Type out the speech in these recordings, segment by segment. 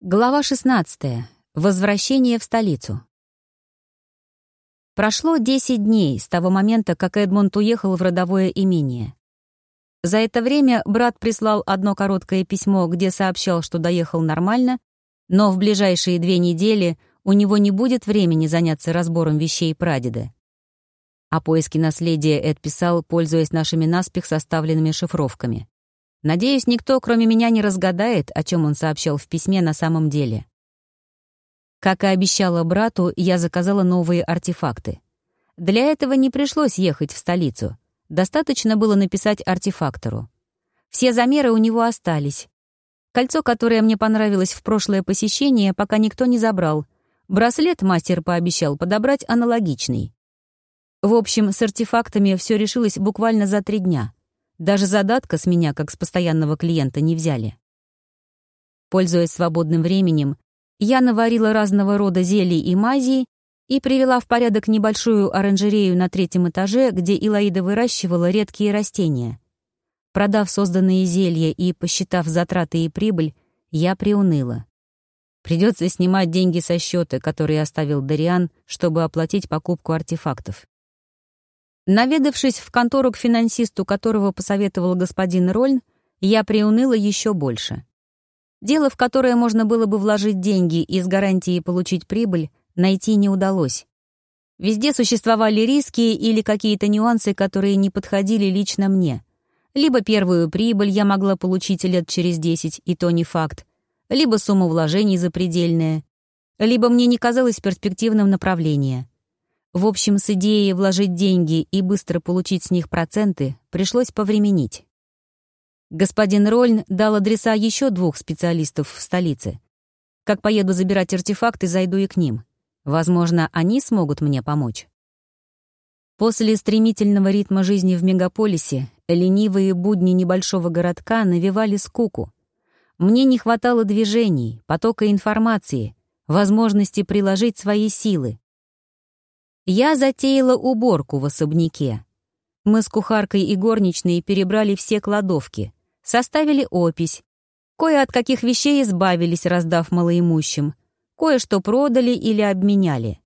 Глава 16. Возвращение в столицу. Прошло 10 дней с того момента, как Эдмунд уехал в родовое имение. За это время брат прислал одно короткое письмо, где сообщал, что доехал нормально, но в ближайшие две недели у него не будет времени заняться разбором вещей прадеда. О поиске наследия Эд писал, пользуясь нашими наспех составленными шифровками. Надеюсь, никто, кроме меня, не разгадает, о чем он сообщал в письме на самом деле. Как и обещала брату, я заказала новые артефакты. Для этого не пришлось ехать в столицу. Достаточно было написать артефактору. Все замеры у него остались. Кольцо, которое мне понравилось в прошлое посещение, пока никто не забрал. Браслет мастер пообещал подобрать аналогичный. В общем, с артефактами все решилось буквально за три дня — даже задатка с меня, как с постоянного клиента, не взяли. Пользуясь свободным временем, я наварила разного рода зелий и мазей и привела в порядок небольшую оранжерею на третьем этаже, где Илаида выращивала редкие растения. Продав созданные зелья и посчитав затраты и прибыль, я приуныла. Придется снимать деньги со счета, который оставил Дариан, чтобы оплатить покупку артефактов. Наведавшись в контору к финансисту, которого посоветовал господин Рольн, я приуныла еще больше. Дело, в которое можно было бы вложить деньги и с гарантией получить прибыль, найти не удалось. Везде существовали риски или какие-то нюансы, которые не подходили лично мне. Либо первую прибыль я могла получить лет через 10, и то не факт, либо сумма вложений запредельная, либо мне не казалось перспективным направление — в общем, с идеей вложить деньги и быстро получить с них проценты пришлось повременить. Господин Рольн дал адреса еще двух специалистов в столице. Как поеду забирать артефакты, зайду и к ним. Возможно, они смогут мне помочь. После стремительного ритма жизни в мегаполисе ленивые будни небольшого городка навевали скуку. Мне не хватало движений, потока информации, возможности приложить свои силы, я затеяла уборку в особняке. Мы с кухаркой и горничной перебрали все кладовки, составили опись. Кое от каких вещей избавились, раздав малоимущим. Кое-что продали или обменяли.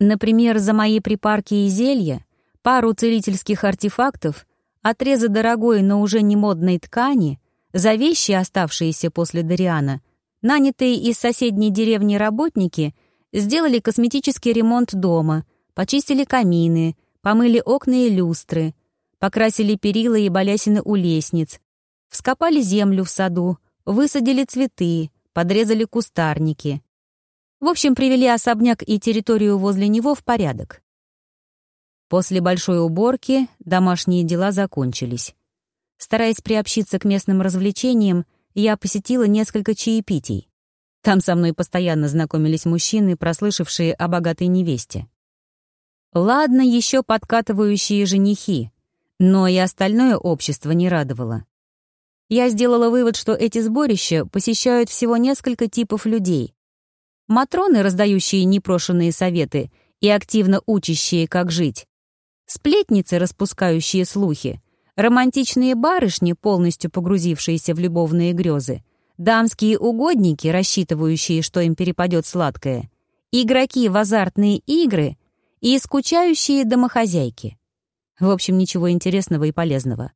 Например, за мои припарки и зелья, пару целительских артефактов, отрезы дорогой, но уже не модной ткани, за вещи, оставшиеся после Дариана, нанятые из соседней деревни работники сделали косметический ремонт дома — Почистили камины, помыли окна и люстры, покрасили перила и балясины у лестниц, вскопали землю в саду, высадили цветы, подрезали кустарники. В общем, привели особняк и территорию возле него в порядок. После большой уборки домашние дела закончились. Стараясь приобщиться к местным развлечениям, я посетила несколько чаепитий. Там со мной постоянно знакомились мужчины, прослышавшие о богатой невесте. Ладно, еще подкатывающие женихи, но и остальное общество не радовало. Я сделала вывод, что эти сборища посещают всего несколько типов людей. Матроны, раздающие непрошенные советы и активно учащие, как жить. Сплетницы, распускающие слухи. Романтичные барышни, полностью погрузившиеся в любовные грезы. Дамские угодники, рассчитывающие, что им перепадет сладкое. Игроки в азартные игры — и скучающие домохозяйки. В общем, ничего интересного и полезного.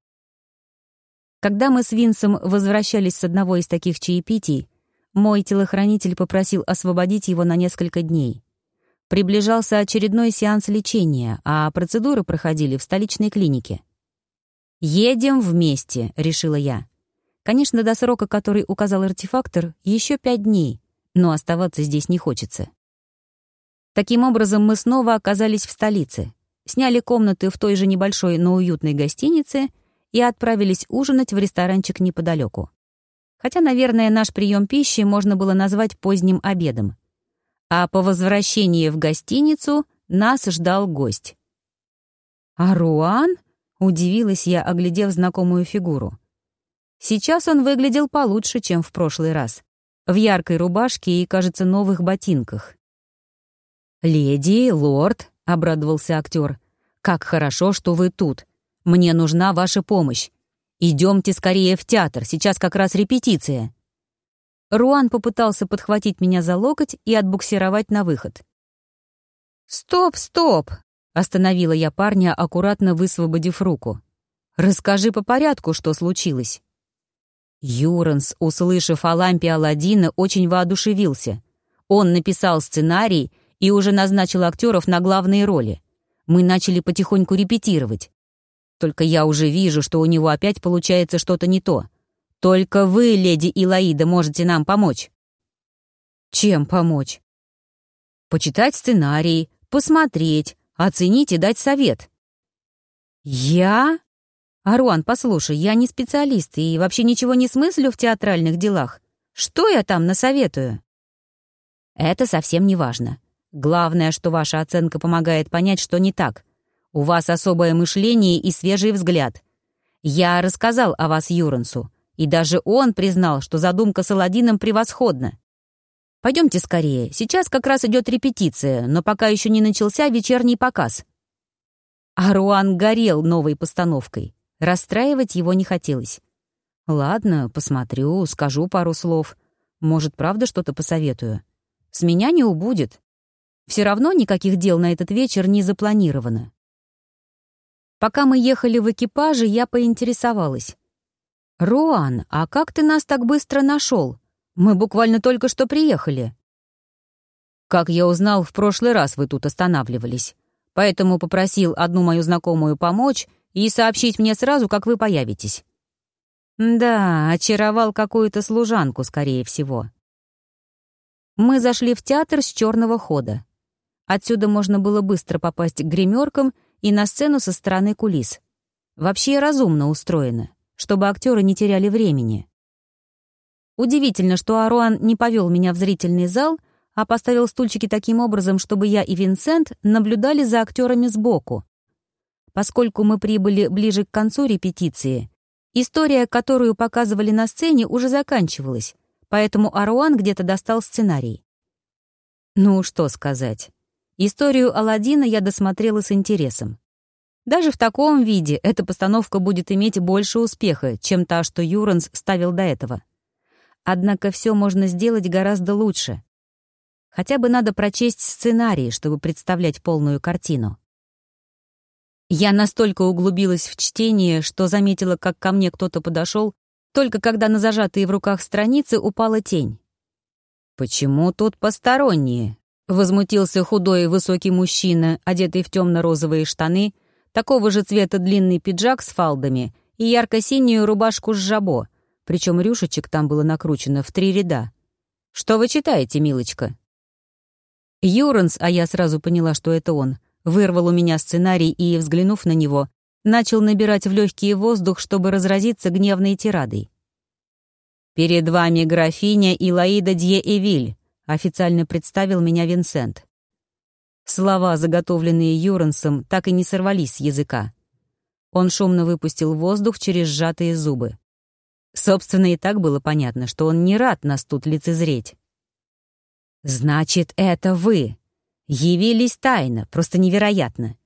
Когда мы с Винсом возвращались с одного из таких чаепитий, мой телохранитель попросил освободить его на несколько дней. Приближался очередной сеанс лечения, а процедуры проходили в столичной клинике. «Едем вместе», — решила я. Конечно, до срока, который указал артефактор, еще пять дней, но оставаться здесь не хочется. Таким образом, мы снова оказались в столице, сняли комнаты в той же небольшой, но уютной гостинице и отправились ужинать в ресторанчик неподалеку. Хотя, наверное, наш прием пищи можно было назвать поздним обедом. А по возвращении в гостиницу нас ждал гость. «А Руан?» — удивилась я, оглядев знакомую фигуру. Сейчас он выглядел получше, чем в прошлый раз. В яркой рубашке и, кажется, новых ботинках. «Леди, лорд», — обрадовался актер, — «как хорошо, что вы тут. Мне нужна ваша помощь. Идемте скорее в театр, сейчас как раз репетиция». Руан попытался подхватить меня за локоть и отбуксировать на выход. «Стоп, стоп!» — остановила я парня, аккуратно высвободив руку. «Расскажи по порядку, что случилось». Юранс, услышав о лампе Аладдина, очень воодушевился. Он написал сценарий и уже назначил актеров на главные роли. Мы начали потихоньку репетировать. Только я уже вижу, что у него опять получается что-то не то. Только вы, леди Илаида, можете нам помочь. Чем помочь? Почитать сценарий, посмотреть, оценить и дать совет. Я? Аруан, послушай, я не специалист и вообще ничего не смыслю в театральных делах. Что я там насоветую? Это совсем не важно. Главное, что ваша оценка помогает понять, что не так. У вас особое мышление и свежий взгляд. Я рассказал о вас Юрансу, и даже он признал, что задумка с Аладдином превосходна. Пойдемте скорее, сейчас как раз идет репетиция, но пока еще не начался вечерний показ. Аруан горел новой постановкой. Расстраивать его не хотелось. Ладно, посмотрю, скажу пару слов. Может, правда что-то посоветую. С меня не убудет. Все равно никаких дел на этот вечер не запланировано. Пока мы ехали в экипаже, я поинтересовалась. «Руан, а как ты нас так быстро нашел? Мы буквально только что приехали». «Как я узнал, в прошлый раз вы тут останавливались. Поэтому попросил одну мою знакомую помочь и сообщить мне сразу, как вы появитесь». «Да, очаровал какую-то служанку, скорее всего». Мы зашли в театр с черного хода. Отсюда можно было быстро попасть к гримеркам и на сцену со стороны кулис. Вообще разумно устроено, чтобы актеры не теряли времени. Удивительно, что Аруан не повел меня в зрительный зал, а поставил стульчики таким образом, чтобы я и Винсент наблюдали за актерами сбоку. Поскольку мы прибыли ближе к концу репетиции, история, которую показывали на сцене, уже заканчивалась, поэтому Аруан где-то достал сценарий. Ну, что сказать. Историю Аладдина я досмотрела с интересом. Даже в таком виде эта постановка будет иметь больше успеха, чем та, что Юранс ставил до этого. Однако все можно сделать гораздо лучше. Хотя бы надо прочесть сценарий, чтобы представлять полную картину. Я настолько углубилась в чтение, что заметила, как ко мне кто-то подошел только когда на зажатые в руках страницы упала тень. «Почему тут посторонние?» — возмутился худой и высокий мужчина, одетый в темно-розовые штаны, такого же цвета длинный пиджак с фалдами и ярко-синюю рубашку с жабо, причем рюшечек там было накручено в три ряда. «Что вы читаете, милочка?» Юранс, а я сразу поняла, что это он, вырвал у меня сценарий и, взглянув на него, начал набирать в легкий воздух, чтобы разразиться гневной тирадой. «Перед вами графиня Илаида Дье-Эвиль», — официально представил меня Винсент. Слова, заготовленные Юрансом, так и не сорвались с языка. Он шумно выпустил воздух через сжатые зубы. Собственно, и так было понятно, что он не рад нас тут лицезреть. «Значит, это вы. Явились тайно, просто невероятно.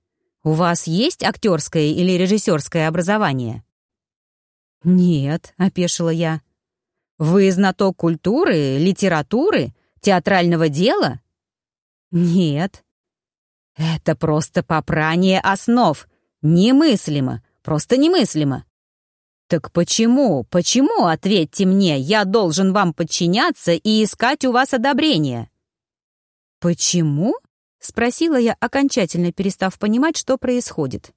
«У вас есть актерское или режиссерское образование?» «Нет», — опешила я. «Вы знаток культуры, литературы, театрального дела?» «Нет». «Это просто попрание основ. Немыслимо, просто немыслимо». «Так почему, почему, ответьте мне, я должен вам подчиняться и искать у вас одобрение?» «Почему?» — спросила я, окончательно перестав понимать, что происходит.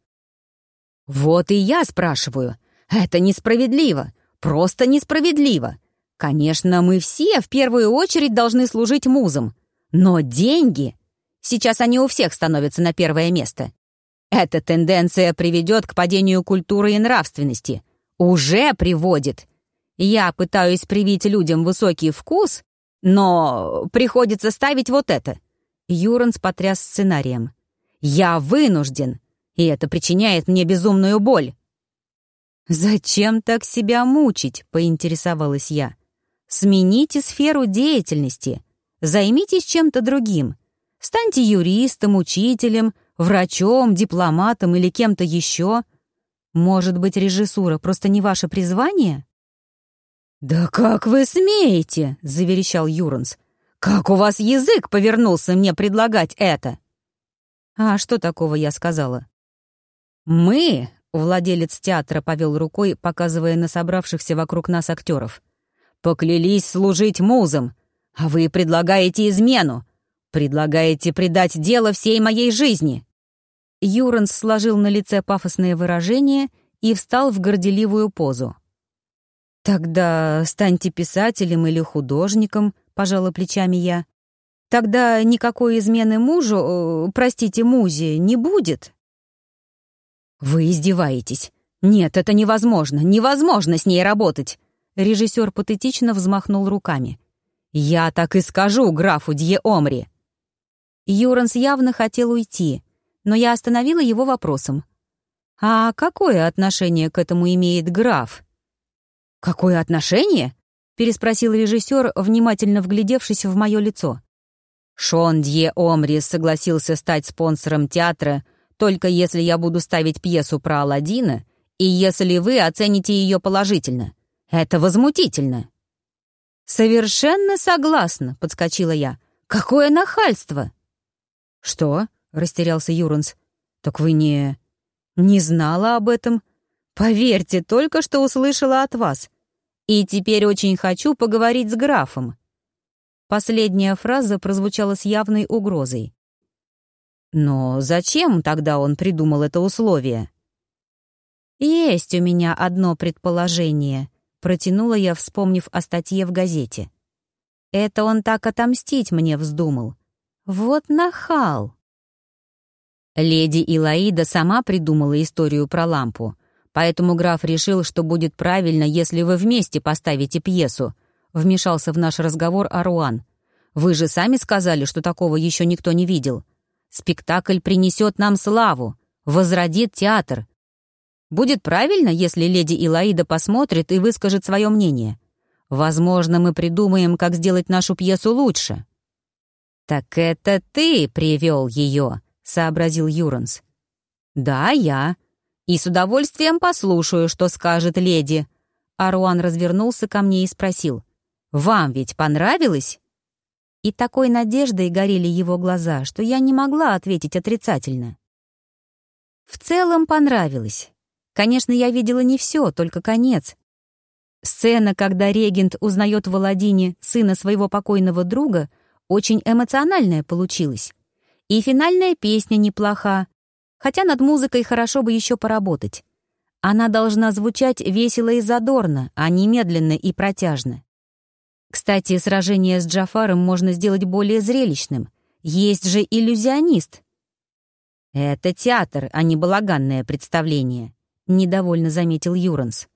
«Вот и я спрашиваю. Это несправедливо. Просто несправедливо. Конечно, мы все в первую очередь должны служить музам. Но деньги... Сейчас они у всех становятся на первое место. Эта тенденция приведет к падению культуры и нравственности. Уже приводит. Я пытаюсь привить людям высокий вкус, но приходится ставить вот это — Юранс потряс сценарием. «Я вынужден, и это причиняет мне безумную боль». «Зачем так себя мучить?» — поинтересовалась я. «Смените сферу деятельности. Займитесь чем-то другим. Станьте юристом, учителем, врачом, дипломатом или кем-то еще. Может быть, режиссура просто не ваше призвание?» «Да как вы смеете?» — заверещал Юранс. «Как у вас язык повернулся мне предлагать это?» «А что такого я сказала?» «Мы», — владелец театра повел рукой, показывая на собравшихся вокруг нас актеров, «поклялись служить музам, а вы предлагаете измену, предлагаете предать дело всей моей жизни». Юранс сложил на лице пафосное выражение и встал в горделивую позу. «Тогда станьте писателем или художником», — пожала плечами я. «Тогда никакой измены мужу, э, простите, музе, не будет». «Вы издеваетесь. Нет, это невозможно. Невозможно с ней работать!» Режиссер патетично взмахнул руками. «Я так и скажу графу Дье Омри!» Юранс явно хотел уйти, но я остановила его вопросом. «А какое отношение к этому имеет граф?» «Какое отношение?» — переспросил режиссер, внимательно вглядевшись в мое лицо. «Шон Дье Омри согласился стать спонсором театра только если я буду ставить пьесу про Аладдина и если вы оцените ее положительно. Это возмутительно». «Совершенно согласна», — подскочила я. «Какое нахальство!» «Что?» — растерялся Юранс. «Так вы не... не знала об этом?» Поверьте, только что услышала от вас. И теперь очень хочу поговорить с графом. Последняя фраза прозвучала с явной угрозой. Но зачем тогда он придумал это условие? Есть у меня одно предположение, протянула я, вспомнив о статье в газете. Это он так отомстить мне вздумал. Вот нахал. Леди Илаида сама придумала историю про лампу — Поэтому граф решил, что будет правильно, если вы вместе поставите пьесу», — вмешался в наш разговор Аруан. «Вы же сами сказали, что такого еще никто не видел. Спектакль принесет нам славу, возродит театр. Будет правильно, если леди Илаида посмотрит и выскажет свое мнение. Возможно, мы придумаем, как сделать нашу пьесу лучше». «Так это ты привел ее», — сообразил Юранс. «Да, я», и с удовольствием послушаю, что скажет леди». Аруан развернулся ко мне и спросил. «Вам ведь понравилось?» И такой надеждой горели его глаза, что я не могла ответить отрицательно. В целом понравилось. Конечно, я видела не все, только конец. Сцена, когда регент узнает в Аладдине сына своего покойного друга, очень эмоциональная получилась. И финальная песня неплоха, Хотя над музыкой хорошо бы еще поработать. Она должна звучать весело и задорно, а не медленно и протяжно. Кстати, сражение с Джафаром можно сделать более зрелищным. Есть же иллюзионист. «Это театр, а не балаганное представление», — недовольно заметил Юранс.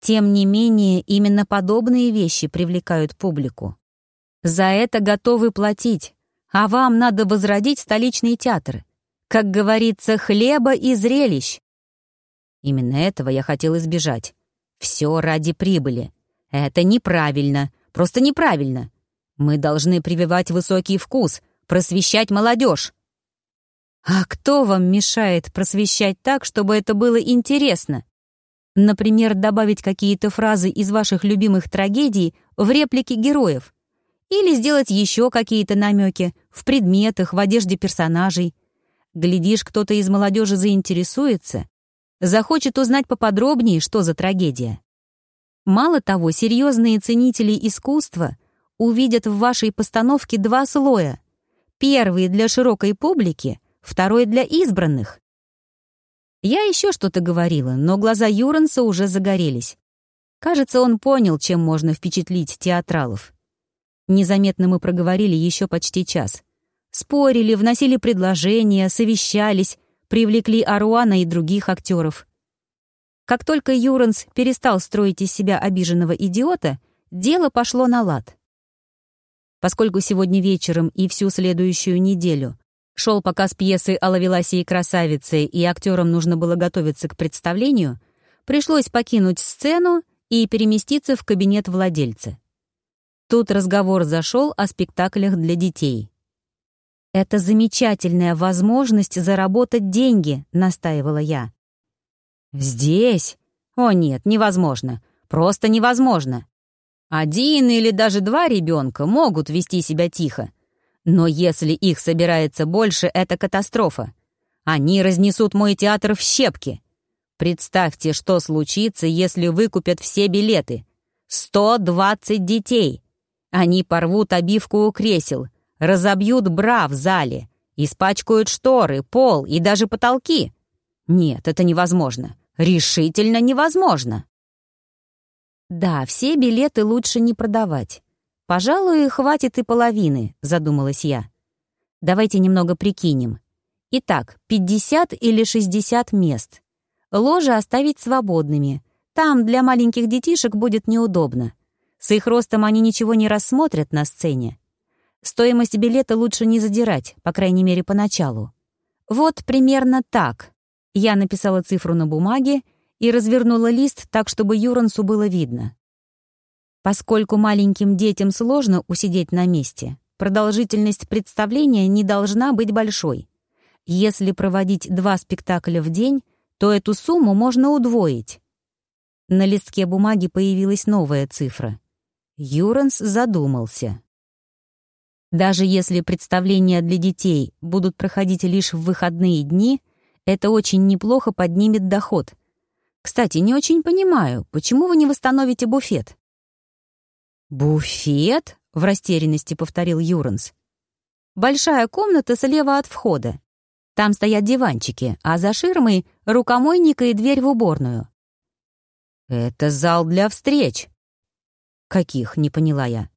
Тем не менее, именно подобные вещи привлекают публику. За это готовы платить, а вам надо возродить столичный театр — как говорится, хлеба и зрелищ. Именно этого я хотел избежать. Все ради прибыли. Это неправильно, просто неправильно. Мы должны прививать высокий вкус, просвещать молодежь. А кто вам мешает просвещать так, чтобы это было интересно? Например, добавить какие-то фразы из ваших любимых трагедий в реплики героев. Или сделать еще какие-то намеки в предметах, в одежде персонажей. Глядишь, кто-то из молодежи заинтересуется, захочет узнать поподробнее, что за трагедия. Мало того, серьезные ценители искусства увидят в вашей постановке два слоя. Первый для широкой публики, второй для избранных. Я еще что-то говорила, но глаза Юранса уже загорелись. Кажется, он понял, чем можно впечатлить театралов. Незаметно мы проговорили еще почти час — Спорили, вносили предложения, совещались, привлекли Аруана и других актеров. Как только Юранс перестал строить из себя обиженного идиота, дело пошло на лад. Поскольку сегодня вечером и всю следующую неделю шел показ пьесы о Лавеласе и красавице, и актерам нужно было готовиться к представлению, пришлось покинуть сцену и переместиться в кабинет владельца. Тут разговор зашел о спектаклях для детей. «Это замечательная возможность заработать деньги», — настаивала я. «Здесь? О нет, невозможно. Просто невозможно. Один или даже два ребенка могут вести себя тихо. Но если их собирается больше, это катастрофа. Они разнесут мой театр в щепки. Представьте, что случится, если выкупят все билеты. 120 детей. Они порвут обивку у кресел, разобьют бра в зале, испачкают шторы, пол и даже потолки. Нет, это невозможно. Решительно невозможно. Да, все билеты лучше не продавать. Пожалуй, хватит и половины, задумалась я. Давайте немного прикинем. Итак, 50 или 60 мест. Ложи оставить свободными. Там для маленьких детишек будет неудобно. С их ростом они ничего не рассмотрят на сцене. Стоимость билета лучше не задирать, по крайней мере, поначалу. Вот примерно так. Я написала цифру на бумаге и развернула лист так, чтобы Юрансу было видно. Поскольку маленьким детям сложно усидеть на месте, продолжительность представления не должна быть большой. Если проводить два спектакля в день, то эту сумму можно удвоить. На листке бумаги появилась новая цифра. Юранс задумался. Даже если представления для детей будут проходить лишь в выходные дни, это очень неплохо поднимет доход — кстати, не очень понимаю, почему вы не восстановите буфет?» «Буфет?» — в растерянности повторил Юранс. «Большая комната слева от входа. Там стоят диванчики, а за ширмой — рукомойника и дверь в уборную». «Это зал для встреч». «Каких?» — не поняла я.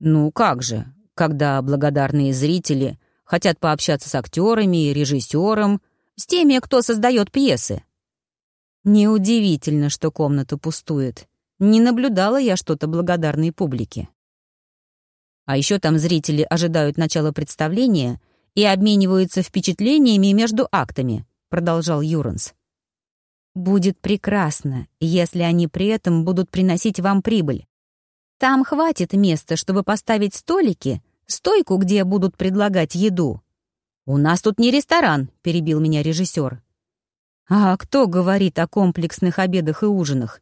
«Ну как же, когда благодарные зрители хотят пообщаться с актерами и режиссером, с теми, кто создает пьесы. Неудивительно, что комната пустует. Не наблюдала я что-то благодарной публике. А еще там зрители ожидают начала представления и обмениваются впечатлениями между актами, продолжал Юранс. Будет прекрасно, если они при этом будут приносить вам прибыль. Там хватит места, чтобы поставить столики, стойку, где будут предлагать еду. «У нас тут не ресторан», — перебил меня режиссер. А кто говорит о комплексных обедах и ужинах?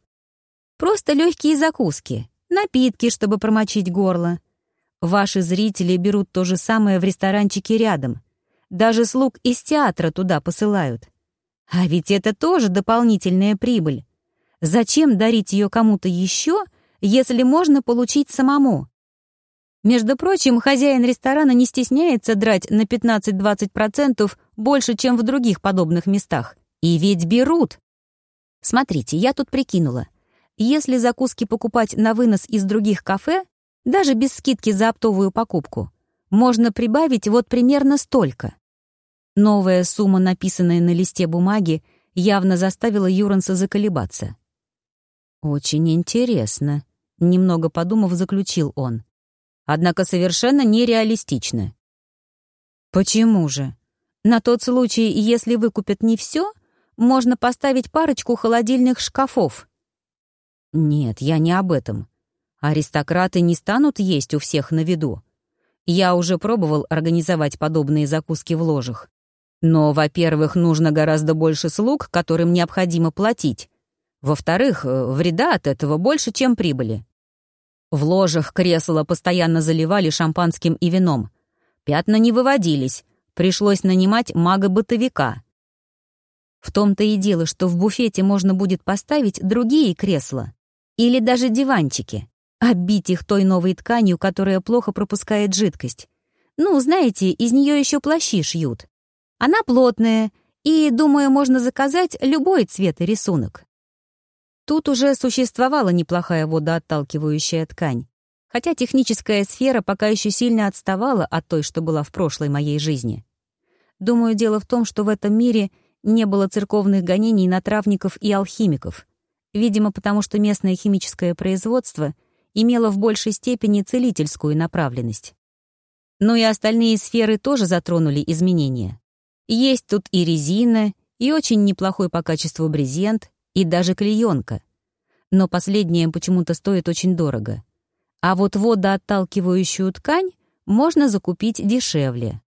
Просто легкие закуски, напитки, чтобы промочить горло. Ваши зрители берут то же самое в ресторанчике рядом. Даже слуг из театра туда посылают. А ведь это тоже дополнительная прибыль. Зачем дарить ее кому-то еще, если можно получить самому? Между прочим, хозяин ресторана не стесняется драть на 15-20% больше, чем в других подобных местах. И ведь берут. Смотрите, я тут прикинула. Если закуски покупать на вынос из других кафе, даже без скидки за оптовую покупку, можно прибавить вот примерно столько. Новая сумма, написанная на листе бумаги, явно заставила Юранса заколебаться. «Очень интересно», — немного подумав, заключил он. «Однако совершенно нереалистично». «Почему же? На тот случай, если выкупят не все, можно поставить парочку холодильных шкафов. Нет, я не об этом. Аристократы не станут есть у всех на виду. Я уже пробовал организовать подобные закуски в ложах. Но, во-первых, нужно гораздо больше слуг, которым необходимо платить. Во-вторых, э, вреда от этого больше, чем прибыли. В ложах кресла постоянно заливали шампанским и вином. Пятна не выводились, пришлось нанимать мага-бытовика. В том-то и дело, что в буфете можно будет поставить другие кресла или даже диванчики, оббить их той новой тканью, которая плохо пропускает жидкость. Ну, знаете, из нее еще плащи шьют. Она плотная, и, думаю, можно заказать любой цвет и рисунок. Тут уже существовала неплохая водоотталкивающая ткань, хотя техническая сфера пока еще сильно отставала от той, что была в прошлой моей жизни. Думаю, дело в том, что в этом мире не было церковных гонений на травников и алхимиков, видимо, потому что местное химическое производство имело в большей степени целительскую направленность. Но и остальные сферы тоже затронули изменения. Есть тут и резина, и очень неплохой по качеству брезент, и даже клеенка. Но последнее почему-то стоит очень дорого. А вот водоотталкивающую ткань можно закупить дешевле.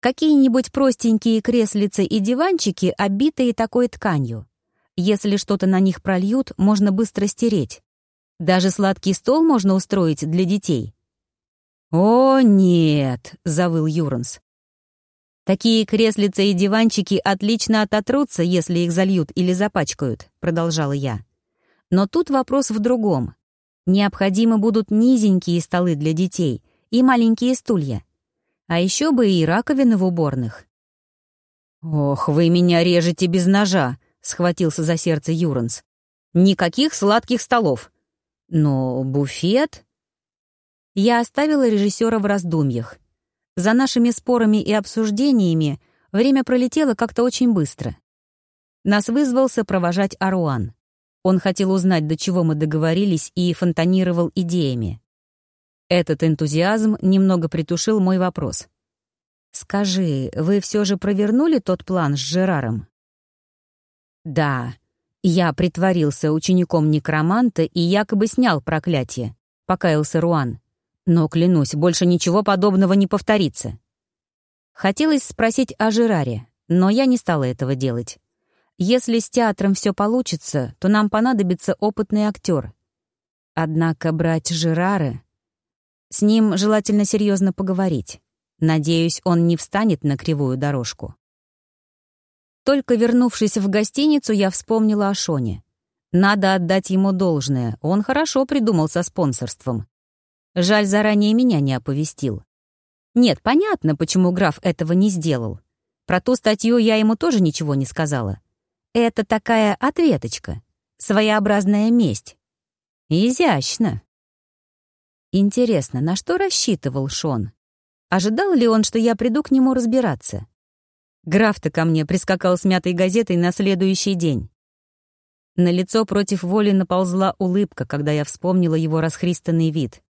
Какие-нибудь простенькие креслицы и диванчики, обитые такой тканью. Если что-то на них прольют, можно быстро стереть. Даже сладкий стол можно устроить для детей. «О, нет!» — завыл Юранс. «Такие креслица и диванчики отлично ототрутся, если их зальют или запачкают», — продолжала я. «Но тут вопрос в другом. Необходимы будут низенькие столы для детей и маленькие стулья. А еще бы и раковины в уборных». «Ох, вы меня режете без ножа», — схватился за сердце Юранс. «Никаких сладких столов. Но буфет...» Я оставила режиссера в раздумьях. За нашими спорами и обсуждениями время пролетело как-то очень быстро. Нас вызвался провожать Аруан. Он хотел узнать, до чего мы договорились, и фонтанировал идеями. Этот энтузиазм немного притушил мой вопрос. «Скажи, вы все же провернули тот план с Жераром?» «Да. Я притворился учеником некроманта и якобы снял проклятие», — покаялся Руан. Но, клянусь, больше ничего подобного не повторится. Хотелось спросить о Жераре, но я не стала этого делать. Если с театром все получится, то нам понадобится опытный актер. Однако брать Жерара... С ним желательно серьезно поговорить. Надеюсь, он не встанет на кривую дорожку. Только вернувшись в гостиницу, я вспомнила о Шоне. Надо отдать ему должное, он хорошо придумал со спонсорством. Жаль, заранее меня не оповестил. Нет, понятно, почему граф этого не сделал. Про ту статью я ему тоже ничего не сказала. Это такая ответочка, своеобразная месть. Изящно. Интересно, на что рассчитывал Шон? Ожидал ли он, что я приду к нему разбираться? Граф-то ко мне прискакал с мятой газетой на следующий день. На лицо против воли наползла улыбка, когда я вспомнила его расхристанный вид.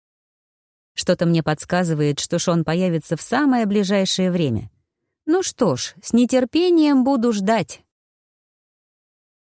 Что-то мне подсказывает, что Шон появится в самое ближайшее время. Ну что ж, с нетерпением буду ждать.